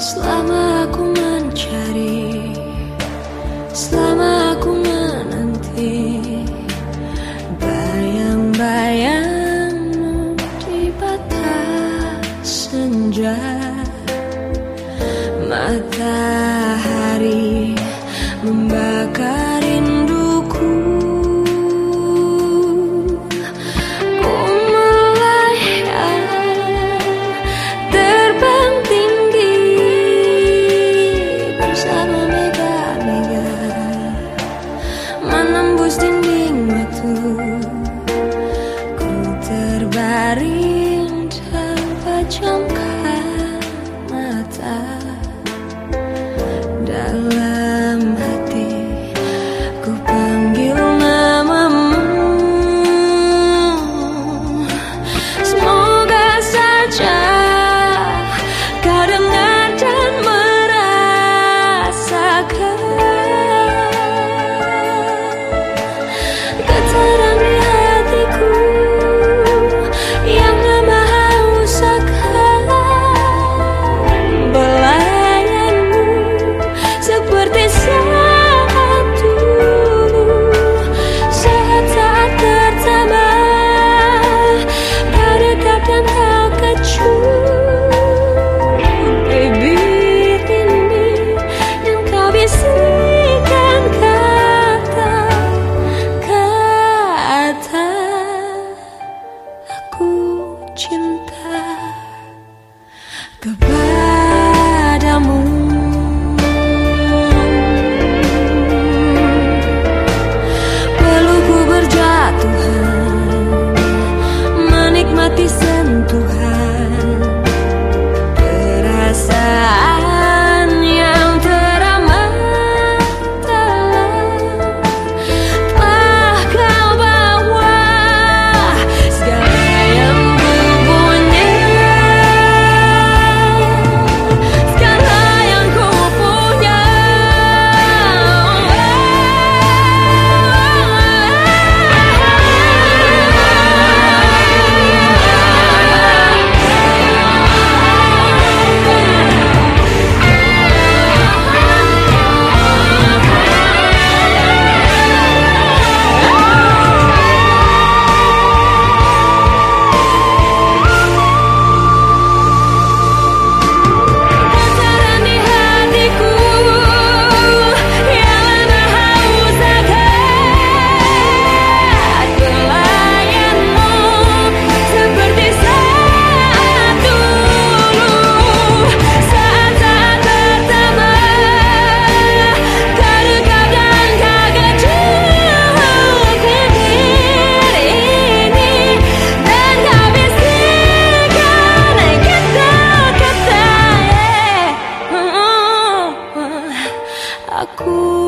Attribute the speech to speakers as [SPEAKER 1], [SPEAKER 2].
[SPEAKER 1] Selama aku mencari Selama aku menanti Bayang-bayangmu di batas senja Matahari membakar tembus dinding batu. Ku terbaring dan pejamkan cinta. Kepada aku.